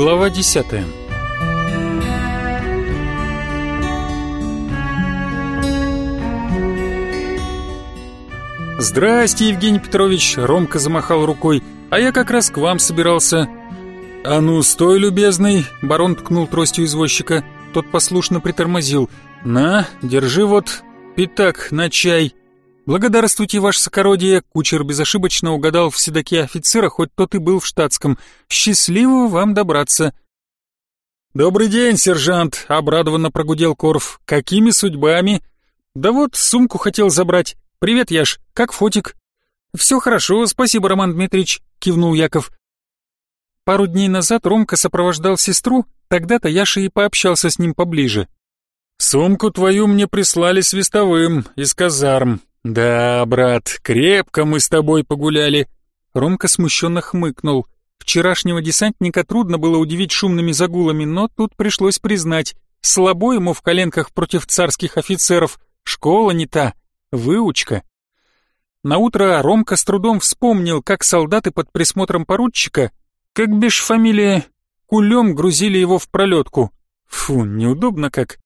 Глава 10 «Здрасте, Евгений Петрович!» — Ромка замахал рукой. «А я как раз к вам собирался». «А ну, стой, любезный!» — барон ткнул тростью извозчика. Тот послушно притормозил. «На, держи вот пятак на чай». «Благодарствуйте, ваше сокородие!» Кучер безошибочно угадал в седоке офицера, хоть тот и был в штатском. «Счастливо вам добраться!» «Добрый день, сержант!» — обрадованно прогудел Корф. «Какими судьбами?» «Да вот, сумку хотел забрать. Привет, Яш, как Фотик?» «Все хорошо, спасибо, Роман Дмитриевич», — кивнул Яков. Пару дней назад Ромка сопровождал сестру, тогда-то Яша и пообщался с ним поближе. «Сумку твою мне прислали свистовым из казарм», «Да, брат, крепко мы с тобой погуляли», — Ромка смущенно хмыкнул. Вчерашнего десантника трудно было удивить шумными загулами, но тут пришлось признать, слабо ему в коленках против царских офицеров, школа не та, выучка. Наутро Ромка с трудом вспомнил, как солдаты под присмотром поручика, как бишь фамилия, кулем грузили его в пролетку. Фу, неудобно как.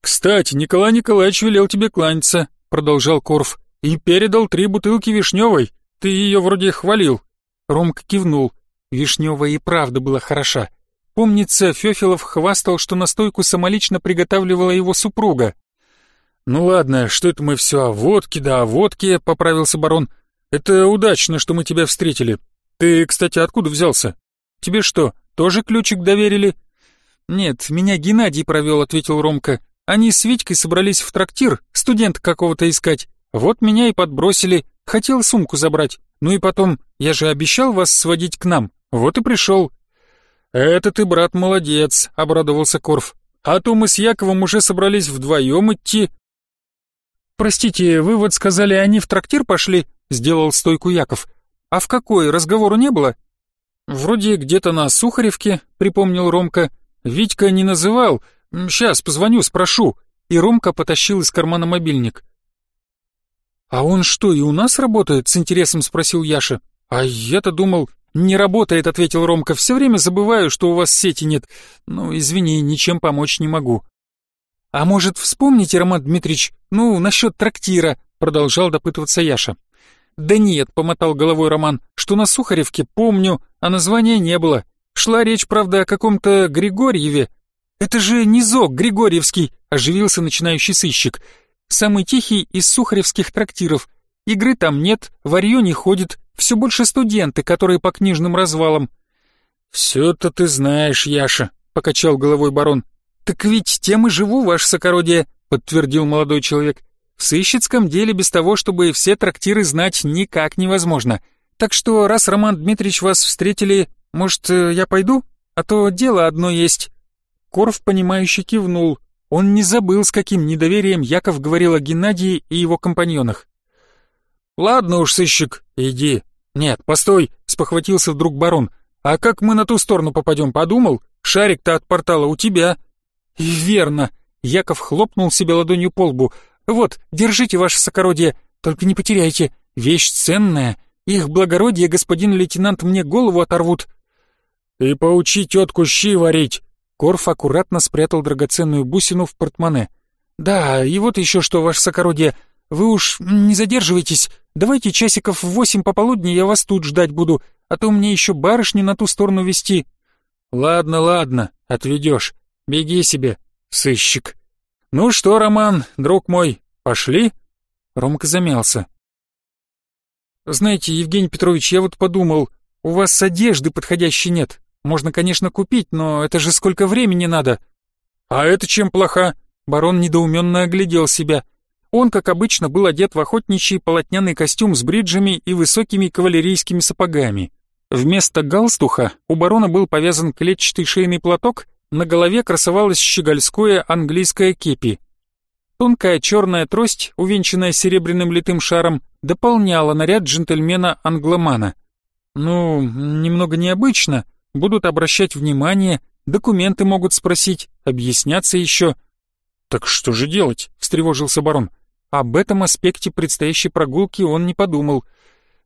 «Кстати, Николай Николаевич велел тебе кланяться», — продолжал Корф, — «и передал три бутылки вишневой. Ты ее вроде хвалил». Ромка кивнул. Вишневая и правда была хороша. Помнится, Фёфилов хвастал, что настойку самолично приготавливала его супруга. «Ну ладно, что это мы все о водке да о водке», — поправился барон. «Это удачно, что мы тебя встретили. Ты, кстати, откуда взялся? Тебе что, тоже ключик доверили?» «Нет, меня Геннадий провел», — ответил Ромка. Они с Витькой собрались в трактир, студента какого-то искать. Вот меня и подбросили. Хотел сумку забрать. Ну и потом, я же обещал вас сводить к нам. Вот и пришел». «Это ты, брат, молодец», — обрадовался Корф. «А то мы с Яковом уже собрались вдвоем идти». «Простите, вы вот сказали, они в трактир пошли?» — сделал стойку Яков. «А в какой? Разговору не было?» «Вроде где-то на Сухаревке», — припомнил Ромка. «Витька не называл, «Сейчас, позвоню, спрошу». И Ромка потащил из кармана мобильник. «А он что, и у нас работает?» — с интересом спросил Яша. «А я-то думал...» «Не работает», — ответил Ромка. «Все время забываю, что у вас сети нет. Ну, извини, ничем помочь не могу». «А может, вспомните, Роман Дмитрич, ну, насчет трактира?» — продолжал допытываться Яша. «Да нет», — помотал головой Роман, — «что на Сухаревке помню, а названия не было. Шла речь, правда, о каком-то Григорьеве, «Это же низок Григорьевский!» — оживился начинающий сыщик. «Самый тихий из сухаревских трактиров. Игры там нет, варьё не ходит, все больше студенты, которые по книжным развалам». «Всё-то ты знаешь, Яша», — покачал головой барон. «Так ведь тем и живу, ваше сокородие», — подтвердил молодой человек. «В сыщицком деле без того, чтобы все трактиры знать, никак невозможно. Так что, раз Роман Дмитриевич вас встретили, может, э, я пойду? А то дело одно есть». Корф, понимающе кивнул. Он не забыл, с каким недоверием Яков говорил о Геннадии и его компаньонах. «Ладно уж, сыщик, иди. Нет, постой!» — спохватился вдруг барон. «А как мы на ту сторону попадем, подумал? Шарик-то от портала у тебя». «Верно!» — Яков хлопнул себе ладонью по лбу. «Вот, держите ваше сокородие, только не потеряйте. Вещь ценная. Их благородие господин лейтенант мне голову оторвут». «И поучи тетку щи варить!» Корф аккуратно спрятал драгоценную бусину в портмоне. «Да, и вот еще что, ваше сокородие. Вы уж не задерживайтесь. Давайте часиков в восемь пополудни я вас тут ждать буду, а то мне еще барышни на ту сторону вести». «Ладно, ладно, отведешь. Беги себе, сыщик». «Ну что, Роман, друг мой, пошли?» Ромка замялся. «Знаете, Евгений Петрович, я вот подумал, у вас одежды подходящей нет. Можно, конечно, купить, но это же сколько времени надо. А это чем плохо? Барон недоуменно оглядел себя. Он, как обычно, был одет в охотничий полотняный костюм с бриджами и высокими кавалерийскими сапогами. Вместо галстуха у барона был повязан клетчатый шейный платок, на голове красовалась щегольское английское кепи. Тонкая черная трость, увенчанная серебряным литым шаром, дополняла наряд джентльмена-англомана. Ну, немного необычно — будут обращать внимание, документы могут спросить, объясняться еще. «Так что же делать?» — встревожился барон. Об этом аспекте предстоящей прогулки он не подумал.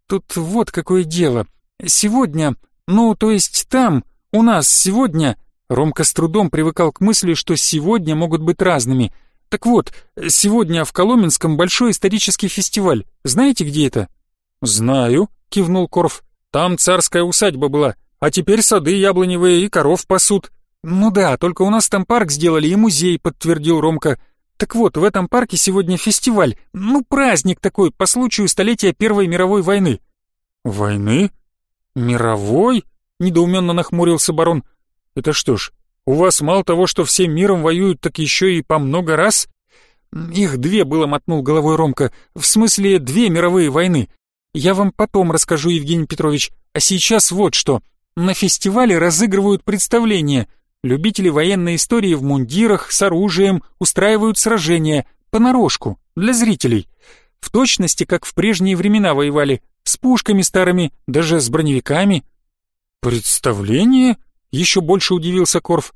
«Тут вот какое дело. Сегодня, ну, то есть там, у нас сегодня...» Ромка с трудом привыкал к мысли, что сегодня могут быть разными. «Так вот, сегодня в Коломенском большой исторический фестиваль. Знаете, где это?» «Знаю», — кивнул Корф. «Там царская усадьба была. А теперь сады яблоневые и коров пасут. Ну да, только у нас там парк сделали и музей, подтвердил Ромка. Так вот, в этом парке сегодня фестиваль, ну праздник такой, по случаю столетия Первой мировой войны». «Войны? Мировой?» — недоуменно нахмурился барон. «Это что ж, у вас мало того, что всем миром воюют, так еще и по много раз?» «Их две было», — мотнул головой Ромка. «В смысле, две мировые войны. Я вам потом расскажу, Евгений Петрович. А сейчас вот что. На фестивале разыгрывают представления. Любители военной истории в мундирах, с оружием, устраивают сражения, понарошку, для зрителей. В точности, как в прежние времена воевали, с пушками старыми, даже с броневиками. «Представление?» — еще больше удивился Корф.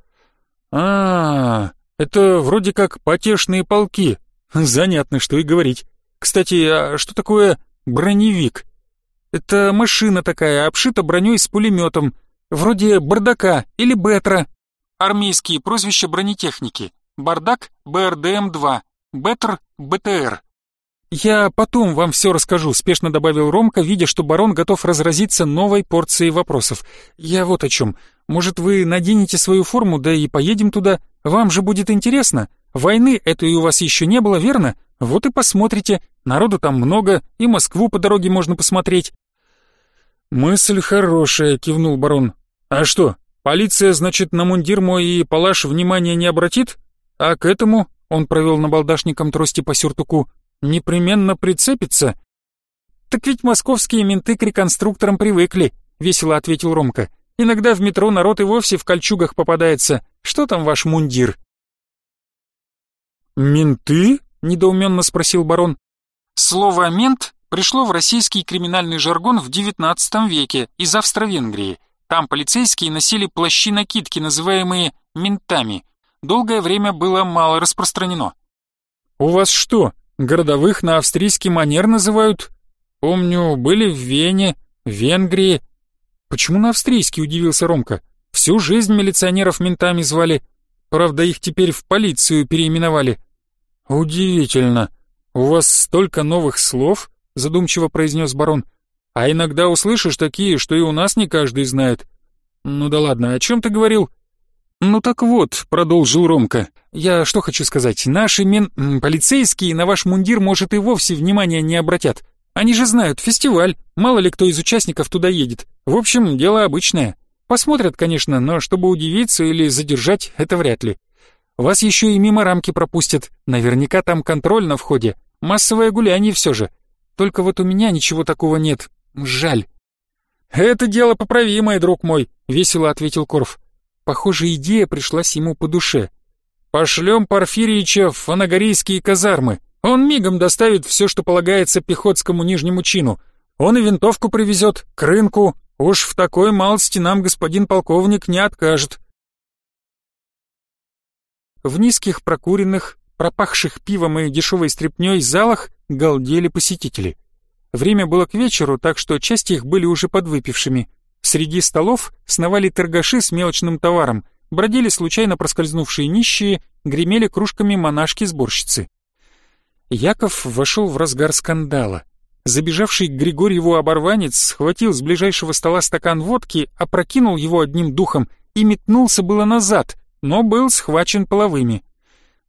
а, -а, -а это вроде как потешные полки. Занятно, что и говорить. Кстати, а что такое броневик?» Это машина такая, обшита броней с пулеметом, вроде бардака или бетра. Армейские прозвища бронетехники. Бардак — БРДМ-2, бетр — БТР. «Я потом вам все расскажу», — спешно добавил Ромка, видя, что барон готов разразиться новой порцией вопросов. «Я вот о чем. Может, вы наденете свою форму, да и поедем туда? Вам же будет интересно. Войны этой у вас еще не было, верно? Вот и посмотрите. Народу там много, и Москву по дороге можно посмотреть». «Мысль хорошая», — кивнул барон. «А что, полиция, значит, на мундир мой и палаш внимания не обратит? А к этому, — он провел набалдашником трости по сюртуку, — непременно прицепится?» «Так ведь московские менты к реконструкторам привыкли», — весело ответил Ромка. «Иногда в метро народ и вовсе в кольчугах попадается. Что там ваш мундир?» «Менты?» — недоуменно спросил барон. Слово «мент» пришло в российский криминальный жаргон в XIX веке из Австро-Венгрии. Там полицейские носили плащи-накидки, называемые «ментами». Долгое время было мало распространено. «У вас что, городовых на австрийский манер называют? Помню, были в Вене, Венгрии». «Почему на австрийский?» — удивился Ромка. «Всю жизнь милиционеров ментами звали. Правда, их теперь в полицию переименовали». «Удивительно. У вас столько новых слов?» задумчиво произнес барон. А иногда услышишь такие, что и у нас не каждый знает. Ну да ладно, о чем ты говорил? Ну так вот, продолжил Ромка. Я что хочу сказать, наши мин... полицейские на ваш мундир, может, и вовсе внимания не обратят. Они же знают, фестиваль, мало ли кто из участников туда едет. В общем, дело обычное. Посмотрят, конечно, но чтобы удивиться или задержать, это вряд ли. Вас еще и мимо рамки пропустят. Наверняка там контроль на входе. Массовое гуляние все же. Только вот у меня ничего такого нет. Жаль». «Это дело поправимое, друг мой», — весело ответил Корф. Похоже, идея пришлась ему по душе. «Пошлем Порфирьича в фанагорийские казармы. Он мигом доставит все, что полагается пехотскому нижнему чину. Он и винтовку привезет, к рынку. Уж в такой малости нам господин полковник не откажет». В низких прокуренных, пропахших пивом и дешевой стряпнёй залах галдели посетители. Время было к вечеру, так что часть их были уже подвыпившими. Среди столов сновали торгаши с мелочным товаром, бродили случайно проскользнувшие нищие, гремели кружками монашки-сборщицы. Яков вошел в разгар скандала. Забежавший к Григорьеву оборванец схватил с ближайшего стола стакан водки, опрокинул его одним духом и метнулся было назад, но был схвачен половыми.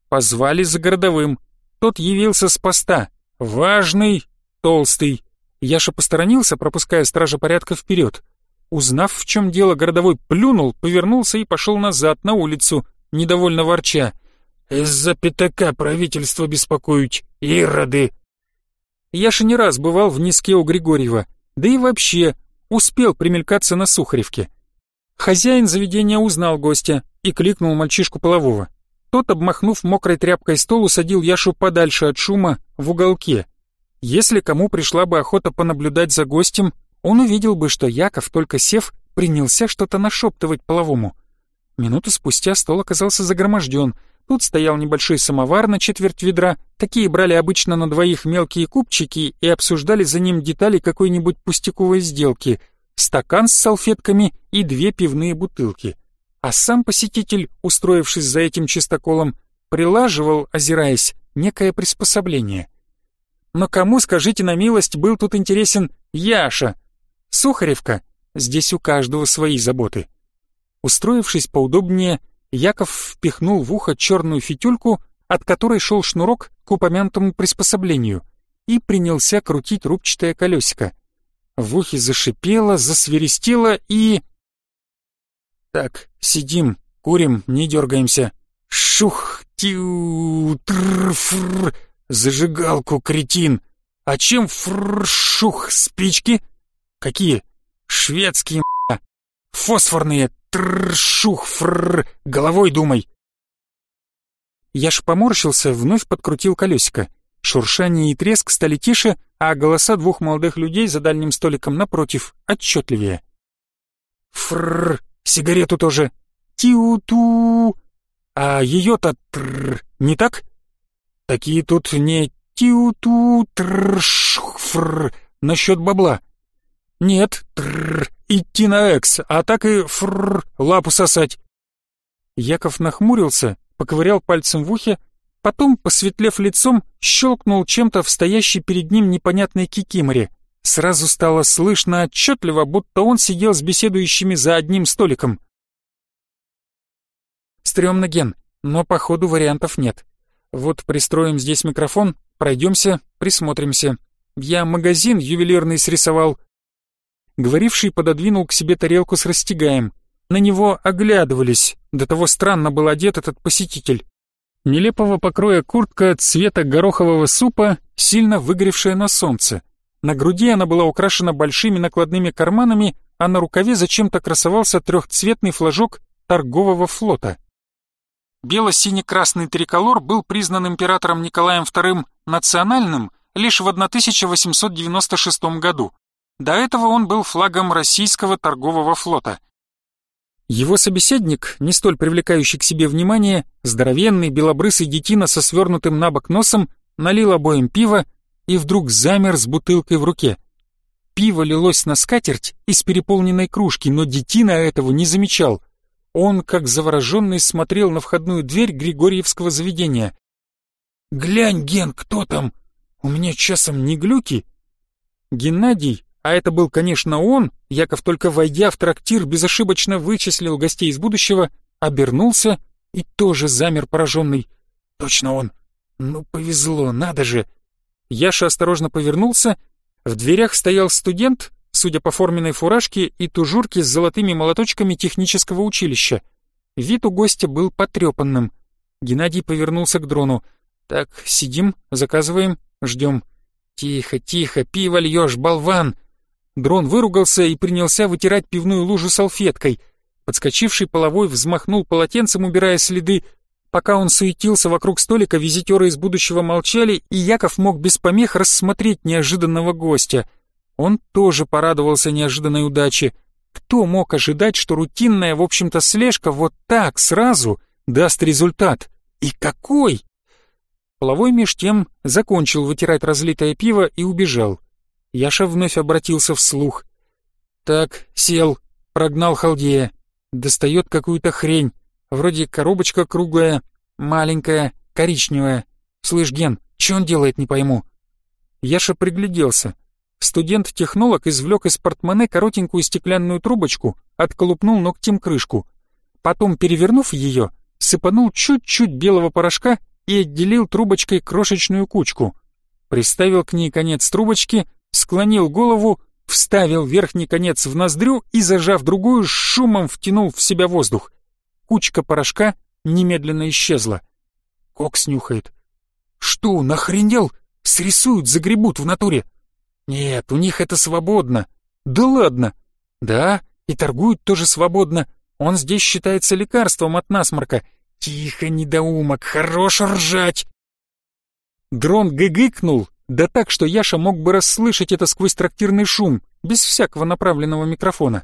Позвали за городовым. Тот явился с поста, «Важный, толстый». Яша посторонился, пропуская стража порядка вперед. Узнав, в чем дело, городовой плюнул, повернулся и пошел назад, на улицу, недовольно ворча. «Из-за пятака правительство беспокоить, ироды!» Яша не раз бывал в низке у Григорьева, да и вообще успел примелькаться на Сухаревке. Хозяин заведения узнал гостя и кликнул мальчишку полового. Тот, обмахнув мокрой тряпкой стол, усадил Яшу подальше от шума, в уголке. Если кому пришла бы охота понаблюдать за гостем, он увидел бы, что Яков, только сев, принялся что-то нашептывать половому. Минуту спустя стол оказался загроможден. Тут стоял небольшой самовар на четверть ведра, такие брали обычно на двоих мелкие кубчики, и обсуждали за ним детали какой-нибудь пустяковой сделки, стакан с салфетками и две пивные бутылки а сам посетитель, устроившись за этим чистоколом, прилаживал, озираясь, некое приспособление. Но кому, скажите на милость, был тут интересен Яша? Сухаревка, здесь у каждого свои заботы. Устроившись поудобнее, Яков впихнул в ухо черную фитюльку, от которой шел шнурок к упомянутому приспособлению, и принялся крутить рубчатое колесико. В ухе зашипело, засверестело и... Так, сидим, курим, не дергаемся. Шух, тю, тр, фр, зажигалку, кретин. А чем фр, шух, спички? Какие? Шведские, м***а. Фосфорные, тр, шух, фр, головой думай. Я ж поморщился, вновь подкрутил колесико. Шуршание и треск стали тише, а голоса двух молодых людей за дальним столиком напротив отчетливее. Фррр. Сигарету тоже. Тиуту. А ее-то тр, не так? Такие тут не тиуту тршфр насчет бабла. Нет, тр, идти на экс, а так и фр, лапу сосать. Яков нахмурился, поковырял пальцем в ухе, потом, посветлев лицом, щелкнул чем-то в стоящей перед ним непонятной кикиморе. Сразу стало слышно отчетливо, будто он сидел с беседующими за одним столиком. Стремно, Ген, но походу вариантов нет. Вот пристроим здесь микрофон, пройдемся, присмотримся. Я магазин ювелирный срисовал. Говоривший пододвинул к себе тарелку с растягаем. На него оглядывались, до того странно был одет этот посетитель. Нелепого покроя куртка цвета горохового супа, сильно выгоревшая на солнце. На груди она была украшена большими накладными карманами, а на рукаве зачем-то красовался трехцветный флажок торгового флота. Бело-синий-красный триколор был признан императором Николаем II национальным лишь в 1896 году. До этого он был флагом российского торгового флота. Его собеседник, не столь привлекающий к себе внимание, здоровенный белобрысый детина со свернутым на бок носом, налил обоим пиво, и вдруг замер с бутылкой в руке. Пиво лилось на скатерть из переполненной кружки, но детина этого не замечал. Он, как завороженный, смотрел на входную дверь Григорьевского заведения. «Глянь, Ген, кто там? У меня часом не глюки?» Геннадий, а это был, конечно, он, Яков только войдя в трактир, безошибочно вычислил гостей из будущего, обернулся и тоже замер пораженный. «Точно он! Ну повезло, надо же!» Яша осторожно повернулся. В дверях стоял студент, судя по форменной фуражке и тужурке с золотыми молоточками технического училища. Вид у гостя был потрепанным. Геннадий повернулся к дрону. «Так, сидим, заказываем, ждем». «Тихо, тихо, пиво льешь, болван!» Дрон выругался и принялся вытирать пивную лужу салфеткой. Подскочивший половой взмахнул полотенцем, убирая следы, Пока он суетился вокруг столика, визитеры из будущего молчали, и Яков мог без помех рассмотреть неожиданного гостя. Он тоже порадовался неожиданной удаче. Кто мог ожидать, что рутинная, в общем-то, слежка вот так сразу даст результат? И какой? Половой меж тем закончил вытирать разлитое пиво и убежал. Яша вновь обратился вслух. «Так, сел», — прогнал Халдея. «Достает какую-то хрень. Вроде коробочка круглая, маленькая, коричневая. Слышь, Ген, что он делает, не пойму». Яша пригляделся. Студент-технолог извлек из портмоне коротенькую стеклянную трубочку, отколупнул ногтем крышку. Потом, перевернув ее, сыпанул чуть-чуть белого порошка и отделил трубочкой крошечную кучку. Приставил к ней конец трубочки, склонил голову, вставил верхний конец в ноздрю и, зажав другую, шумом втянул в себя воздух. Кучка порошка немедленно исчезла. Кокс нюхает. «Что, нахренел? Срисуют, загребут в натуре!» «Нет, у них это свободно!» «Да ладно!» «Да, и торгуют тоже свободно. Он здесь считается лекарством от насморка. Тихо, недоумок, хорош ржать!» Дрон гыгыкнул, да так, что Яша мог бы расслышать это сквозь трактирный шум, без всякого направленного микрофона.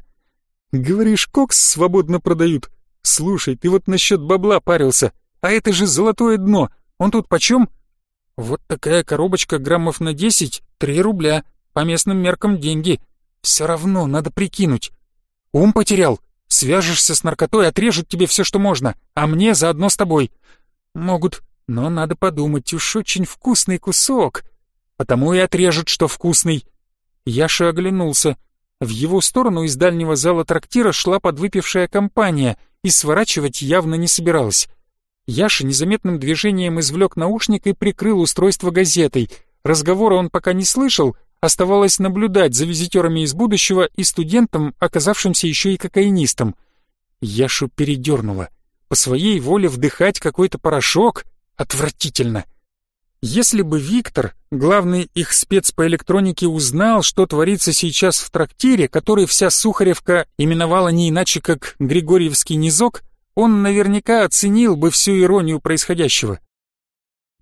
«Говоришь, кокс свободно продают? «Слушай, ты вот насчет бабла парился, а это же золотое дно, он тут почем?» «Вот такая коробочка граммов на десять, три рубля, по местным меркам деньги. Все равно надо прикинуть. Ум потерял, свяжешься с наркотой, отрежут тебе все, что можно, а мне заодно с тобой. Могут, но надо подумать, уж очень вкусный кусок. Потому и отрежут, что вкусный». Яша оглянулся. В его сторону из дальнего зала трактира шла подвыпившая компания — и сворачивать явно не собиралась. Яша незаметным движением извлек наушник и прикрыл устройство газетой. Разговора он пока не слышал, оставалось наблюдать за визитерами из будущего и студентом, оказавшимся еще и кокаинистом. Яшу передернуло. По своей воле вдыхать какой-то порошок? Отвратительно! — если бы Виктор, главный их спец по электронике, узнал, что творится сейчас в трактире, который вся Сухаревка именовала не иначе, как Григорьевский низок, он наверняка оценил бы всю иронию происходящего.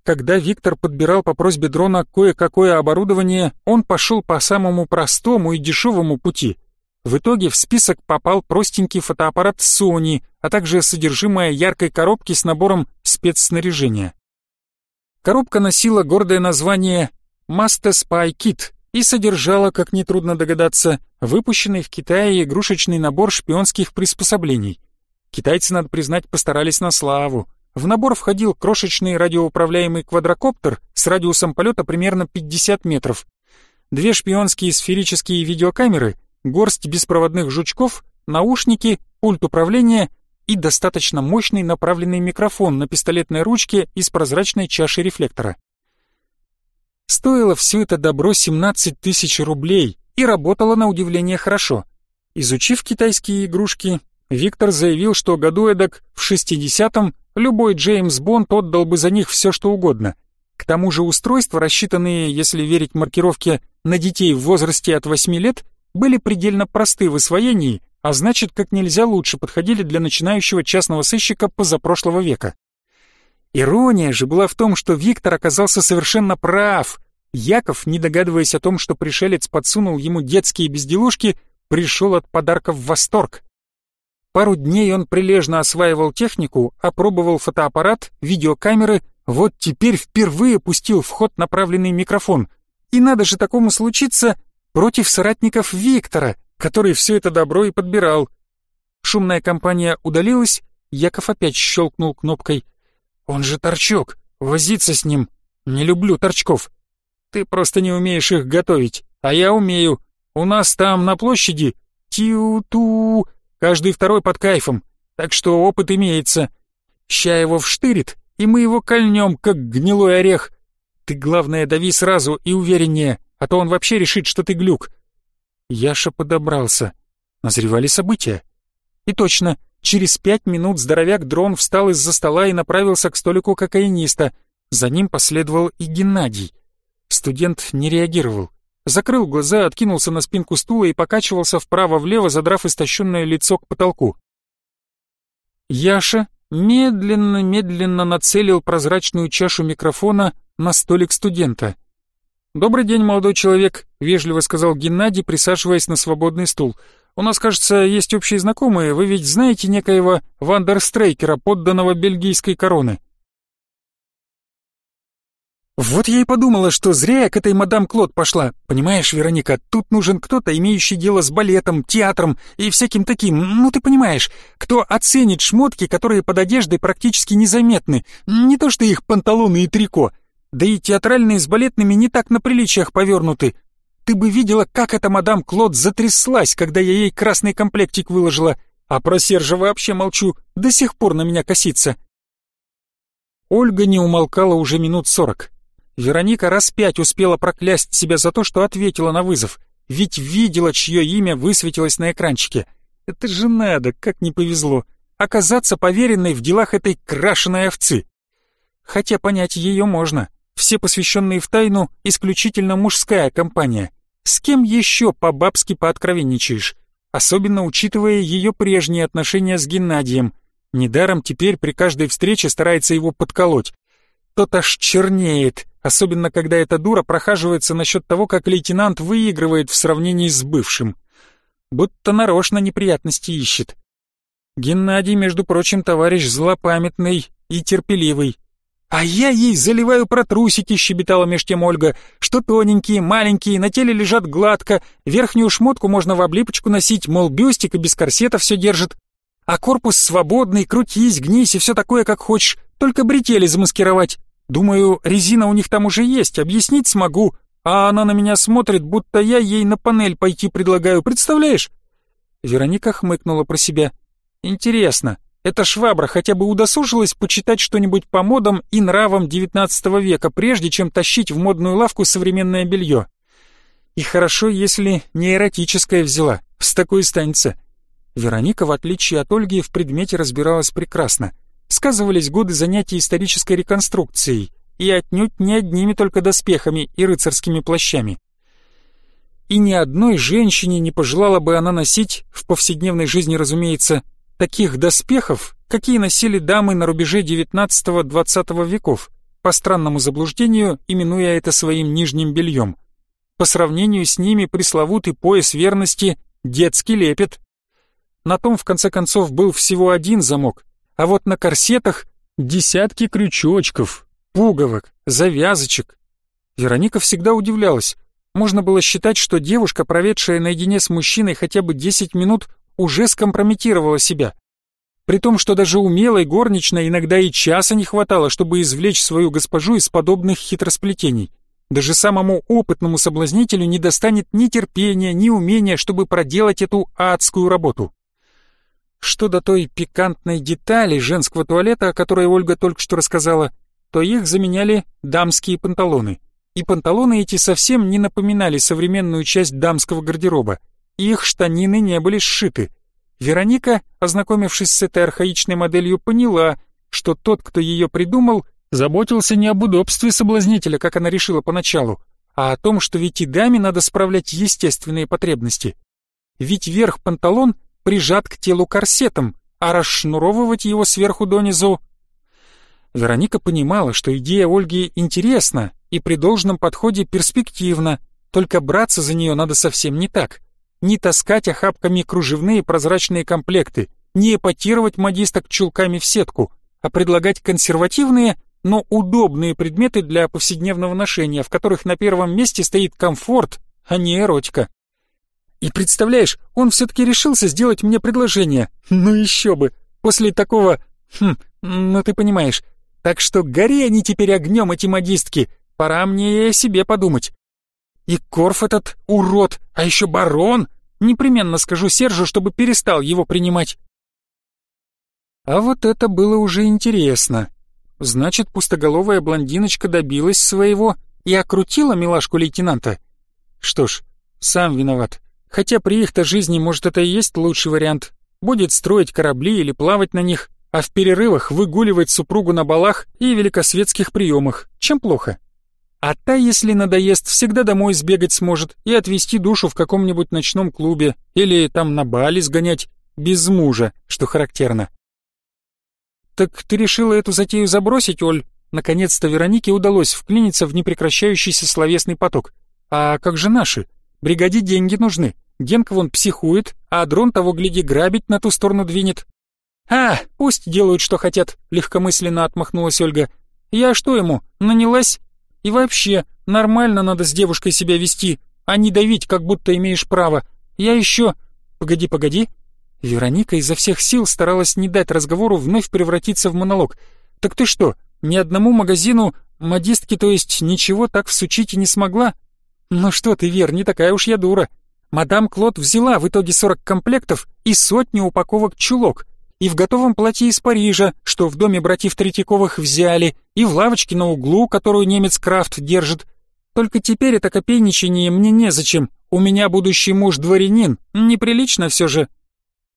Когда Виктор подбирал по просьбе дрона кое-какое оборудование, он пошел по самому простому и дешевому пути. В итоге в список попал простенький фотоаппарат Sony, а также содержимое яркой коробки с набором спецснаряжения. Коробка носила гордое название «Master Spy Kit» и содержала, как нетрудно догадаться, выпущенный в Китае игрушечный набор шпионских приспособлений. Китайцы, надо признать, постарались на славу. В набор входил крошечный радиоуправляемый квадрокоптер с радиусом полета примерно 50 метров, две шпионские сферические видеокамеры, горсть беспроводных жучков, наушники, пульт управления — и достаточно мощный направленный микрофон на пистолетной ручке из прозрачной чаши рефлектора. Стоило все это добро 17 тысяч рублей и работало на удивление хорошо. Изучив китайские игрушки, Виктор заявил, что году эдак в 60-м любой Джеймс Бонд отдал бы за них все что угодно. К тому же устройства, рассчитанные, если верить маркировке, на детей в возрасте от 8 лет, были предельно просты в освоении – а значит, как нельзя лучше подходили для начинающего частного сыщика позапрошлого века. Ирония же была в том, что Виктор оказался совершенно прав. Яков, не догадываясь о том, что пришелец подсунул ему детские безделушки, пришел от подарков в восторг. Пару дней он прилежно осваивал технику, опробовал фотоаппарат, видеокамеры, вот теперь впервые пустил в ход направленный микрофон. И надо же такому случиться против соратников Виктора — который все это добро и подбирал. Шумная компания удалилась, Яков опять щелкнул кнопкой. «Он же торчок, возиться с ним. Не люблю торчков. Ты просто не умеешь их готовить, а я умею. У нас там на площади тю-ту, каждый второй под кайфом, так что опыт имеется. Ща его вштырит, и мы его кольнем, как гнилой орех. Ты, главное, дави сразу и увереннее, а то он вообще решит, что ты глюк. Яша подобрался. Назревали события. И точно, через пять минут здоровяк-дрон встал из-за стола и направился к столику кокаиниста. За ним последовал и Геннадий. Студент не реагировал. Закрыл глаза, откинулся на спинку стула и покачивался вправо-влево, задрав истощенное лицо к потолку. Яша медленно-медленно нацелил прозрачную чашу микрофона на столик студента — «Добрый день, молодой человек», — вежливо сказал Геннадий, присаживаясь на свободный стул. «У нас, кажется, есть общие знакомые. Вы ведь знаете некоего Вандерстрейкера, подданного бельгийской короны?» «Вот я и подумала, что зря я к этой мадам Клод пошла. Понимаешь, Вероника, тут нужен кто-то, имеющий дело с балетом, театром и всяким таким, ну ты понимаешь, кто оценит шмотки, которые под одеждой практически незаметны, не то что их панталоны и трико». Да и театральные с балетными не так на приличиях повернуты. Ты бы видела, как эта мадам Клод затряслась, когда я ей красный комплектик выложила. А про Сержа вообще молчу, до сих пор на меня косится. Ольга не умолкала уже минут сорок. Вероника раз пять успела проклясть себя за то, что ответила на вызов. Ведь видела, чье имя высветилось на экранчике. Это же надо, как не повезло. Оказаться поверенной в делах этой крашеной овцы. Хотя понять ее можно все посвященные в тайну, исключительно мужская компания. С кем еще по-бабски пооткровенничаешь? Особенно учитывая ее прежние отношения с Геннадием. Недаром теперь при каждой встрече старается его подколоть. Тот аж чернеет, особенно когда эта дура прохаживается насчет того, как лейтенант выигрывает в сравнении с бывшим. Будто нарочно неприятности ищет. Геннадий, между прочим, товарищ злопамятный и терпеливый. «А я ей заливаю про трусики», — щебетала меж тем Ольга, «что тоненькие, маленькие, на теле лежат гладко, верхнюю шмотку можно в облипочку носить, мол, бюстик и без корсета все держит, а корпус свободный, крутись, гнись и все такое, как хочешь, только бретели замаскировать. Думаю, резина у них там уже есть, объяснить смогу, а она на меня смотрит, будто я ей на панель пойти предлагаю, представляешь?» Вероника хмыкнула про себя. «Интересно, эта швабра хотя бы удосужилась почитать что-нибудь по модам и нравам XIX века, прежде чем тащить в модную лавку современное белье. И хорошо, если не эротическое взяла, с такой станется. Вероника, в отличие от Ольги, в предмете разбиралась прекрасно. Сказывались годы занятий исторической реконструкцией, и отнюдь не одними только доспехами и рыцарскими плащами и ни одной женщине не пожелала бы она носить, в повседневной жизни, разумеется, таких доспехов, какие носили дамы на рубеже XIX-XX веков, по странному заблуждению именуя это своим нижним бельем. По сравнению с ними пресловутый пояс верности детский лепет. На том, в конце концов, был всего один замок, а вот на корсетах десятки крючочков, пуговок, завязочек. Вероника всегда удивлялась. Можно было считать, что девушка, проведшая наедине с мужчиной хотя бы 10 минут, уже скомпрометировала себя. При том, что даже умелой горничной иногда и часа не хватало, чтобы извлечь свою госпожу из подобных хитросплетений. Даже самому опытному соблазнителю не достанет ни терпения, ни умения, чтобы проделать эту адскую работу. Что до той пикантной детали женского туалета, о которой Ольга только что рассказала, то их заменяли дамские панталоны. И панталоны эти совсем не напоминали современную часть дамского гардероба — их штанины не были сшиты. Вероника, ознакомившись с этой архаичной моделью, поняла, что тот, кто ее придумал, заботился не об удобстве соблазнителя, как она решила поначалу, а о том, что ведь и даме надо справлять естественные потребности. Ведь верх панталон прижат к телу корсетом, а расшнуровывать его сверху донизу... Вероника понимала, что идея Ольги интересна и при должном подходе перспективна, только браться за нее надо совсем не так не таскать охапками кружевные прозрачные комплекты, не эпатировать модисток чулками в сетку, а предлагать консервативные, но удобные предметы для повседневного ношения, в которых на первом месте стоит комфорт, а не эротика. И представляешь, он все-таки решился сделать мне предложение. Ну еще бы, после такого... Хм, ну ты понимаешь. Так что гори они теперь огнем, эти модистки. Пора мне и о себе подумать. И Корф этот урод, а еще барон. Непременно скажу Сержу, чтобы перестал его принимать. А вот это было уже интересно. Значит, пустоголовая блондиночка добилась своего и окрутила милашку лейтенанта. Что ж, сам виноват. Хотя при их-то жизни, может, это и есть лучший вариант. Будет строить корабли или плавать на них, а в перерывах выгуливать супругу на балах и великосветских приемах. Чем плохо? А та, если надоест, всегда домой сбегать сможет и отвезти душу в каком-нибудь ночном клубе или там на бале сгонять без мужа, что характерно. «Так ты решила эту затею забросить, Оль?» Наконец-то Веронике удалось вклиниться в непрекращающийся словесный поток. «А как же наши? Бригаде деньги нужны. Генка вон психует, а дрон того, гляди, грабить на ту сторону двинет». «А, пусть делают, что хотят», — легкомысленно отмахнулась Ольга. «Я что ему, нанялась и вообще, нормально надо с девушкой себя вести, а не давить, как будто имеешь право. Я еще... Погоди, погоди. Вероника изо всех сил старалась не дать разговору вновь превратиться в монолог. Так ты что, ни одному магазину, модистке, то есть, ничего так всучить и не смогла? Ну что ты, Вер, не такая уж я дура. Мадам Клод взяла в итоге 40 комплектов и сотни упаковок чулок и в готовом платье из Парижа, что в доме братьев Третьяковых взяли, и в лавочке на углу, которую немец Крафт держит. Только теперь это копейничание мне незачем, у меня будущий муж дворянин, неприлично все же».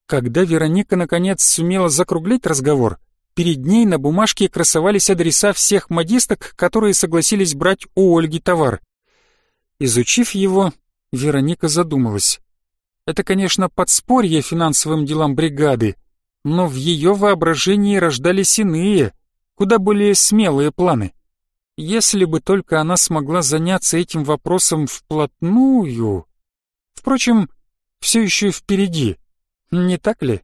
Когда Вероника наконец сумела закруглить разговор, перед ней на бумажке красовались адреса всех модисток, которые согласились брать у Ольги товар. Изучив его, Вероника задумалась. Это, конечно, подспорье финансовым делам бригады, но в ее воображении рождались иные, куда более смелые планы. Если бы только она смогла заняться этим вопросом вплотную... Впрочем, все еще впереди, не так ли?